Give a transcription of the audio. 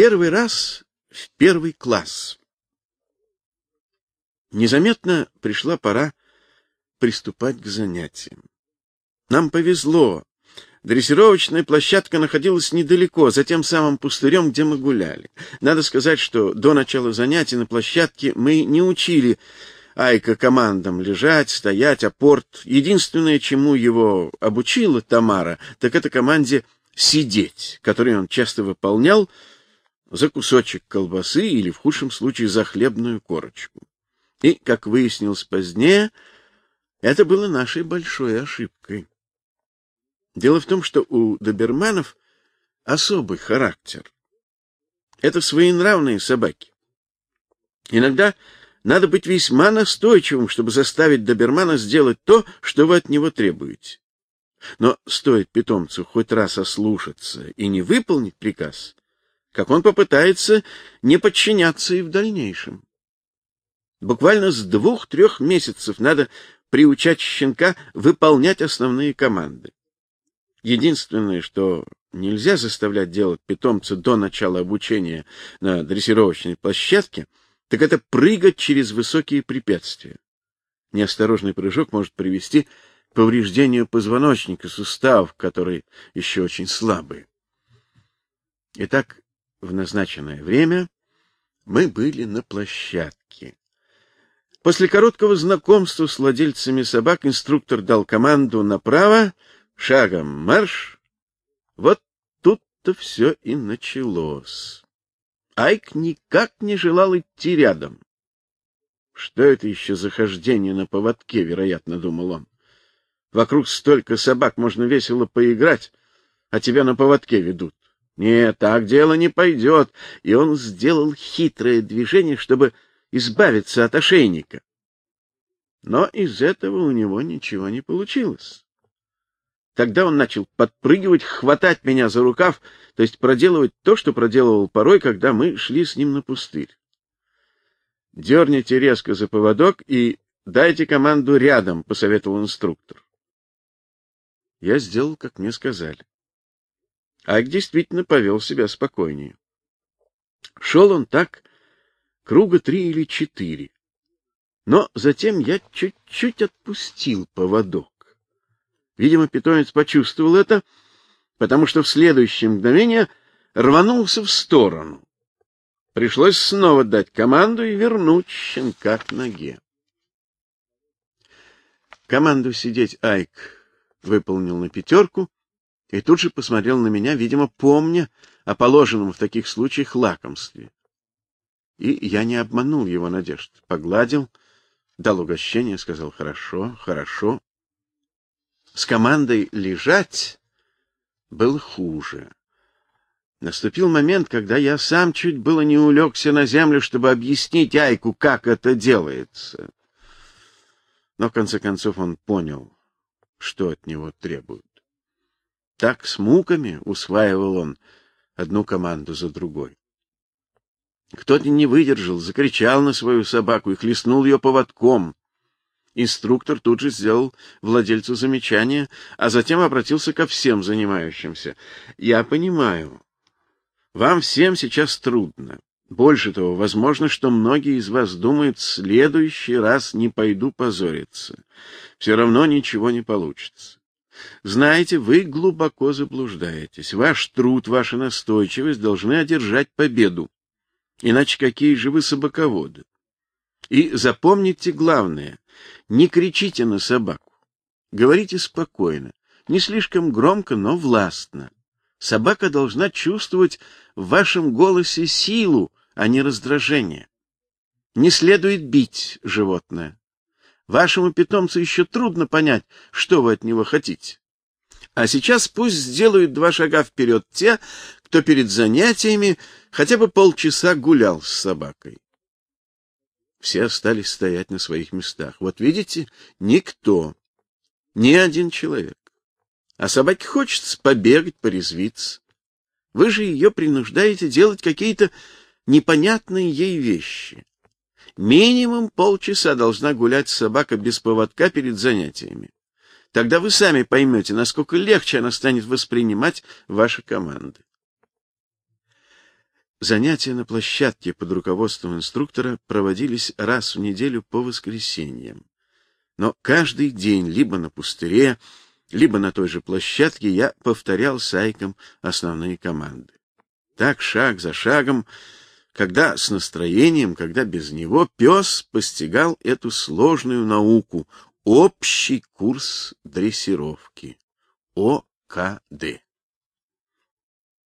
Первый раз в первый класс. Незаметно пришла пора приступать к занятиям. Нам повезло. Дрессировочная площадка находилась недалеко, за тем самым пустырем, где мы гуляли. Надо сказать, что до начала занятий на площадке мы не учили Айка командам лежать, стоять, апорт. Единственное, чему его обучила Тамара, так это команде сидеть, которую он часто выполнял за кусочек колбасы или, в худшем случае, за хлебную корочку. И, как выяснилось позднее, это было нашей большой ошибкой. Дело в том, что у доберманов особый характер. Это своенравные собаки. Иногда надо быть весьма настойчивым, чтобы заставить добермана сделать то, что вы от него требуете. Но стоит питомцу хоть раз ослушаться и не выполнить приказ, как он попытается не подчиняться и в дальнейшем. Буквально с двух-трех месяцев надо приучать щенка выполнять основные команды. Единственное, что нельзя заставлять делать питомца до начала обучения на дрессировочной площадке — так это прыгать через высокие препятствия. Неосторожный прыжок может привести к повреждению позвоночника, суставов, которые еще очень слабые. Итак, в назначенное время мы были на площадке. После короткого знакомства с владельцами собак инструктор дал команду направо, шагом марш. Вот тут-то все и началось. Айк никак не желал идти рядом. Что это еще за хождение на поводке, вероятно, думал он. Вокруг столько собак, можно весело поиграть, а тебя на поводке ведут. Нет, так дело не пойдет. И он сделал хитрое движение, чтобы избавиться от ошейника. Но из этого у него ничего не получилось. Тогда он начал подпрыгивать, хватать меня за рукав, то есть проделывать то, что проделывал порой, когда мы шли с ним на пустырь. Дерните резко за поводок и дайте команду рядом, посоветовал инструктор. Я сделал, как мне сказали. Айк действительно повел себя спокойнее. Шел он так круга три или четыре. Но затем я чуть-чуть отпустил поводок. Видимо, питомец почувствовал это, потому что в следующее мгновение рванулся в сторону. Пришлось снова дать команду и вернуть щенка к ноге. Команду сидеть Айк выполнил на пятерку и тут же посмотрел на меня, видимо, помня о положенном в таких случаях лакомстве. И я не обманул его надежд. Погладил, дал угощение, сказал «хорошо, хорошо» с командой лежать было хуже. Наступил момент, когда я сам чуть было не улегся на землю, чтобы объяснить Айку, как это делается. Но в конце концов он понял, что от него требуют. Так с муками усваивал он одну команду за другой. Кто-то не выдержал, закричал на свою собаку и хлестнул ее поводком. Инструктор тут же сделал владельцу замечание, а затем обратился ко всем занимающимся. Я понимаю, вам всем сейчас трудно. Больше того, возможно, что многие из вас думают, в следующий раз не пойду позориться. Все равно ничего не получится. Знаете, вы глубоко заблуждаетесь. Ваш труд, ваша настойчивость должны одержать победу. Иначе какие же вы собаководы? И запомните главное: не кричите на собаку. Говорите спокойно, не слишком громко, но властно. Собака должна чувствовать в вашем голосе силу, а не раздражение. Не следует бить животное. Вашему питомцу еще трудно понять, что вы от него хотите. А сейчас пусть сделают два шага вперед те, кто перед занятиями хотя бы полчаса гулял с собакой. Все остались стоять на своих местах. Вот видите, никто, ни один человек. А собаке хочется побегать, порезвиться. Вы же ее принуждаете делать какие-то непонятные ей вещи. Минимум полчаса должна гулять собака без поводка перед занятиями. Тогда вы сами поймете, насколько легче она станет воспринимать ваши команды. Занятия на площадке под руководством инструктора проводились раз в неделю по воскресеньям. Но каждый день либо на пустыре, либо на той же площадке я повторял с Айком основные команды. Так шаг за шагом, когда с настроением, когда без него, пес постигал эту сложную науку общий курс дрессировки ОКД.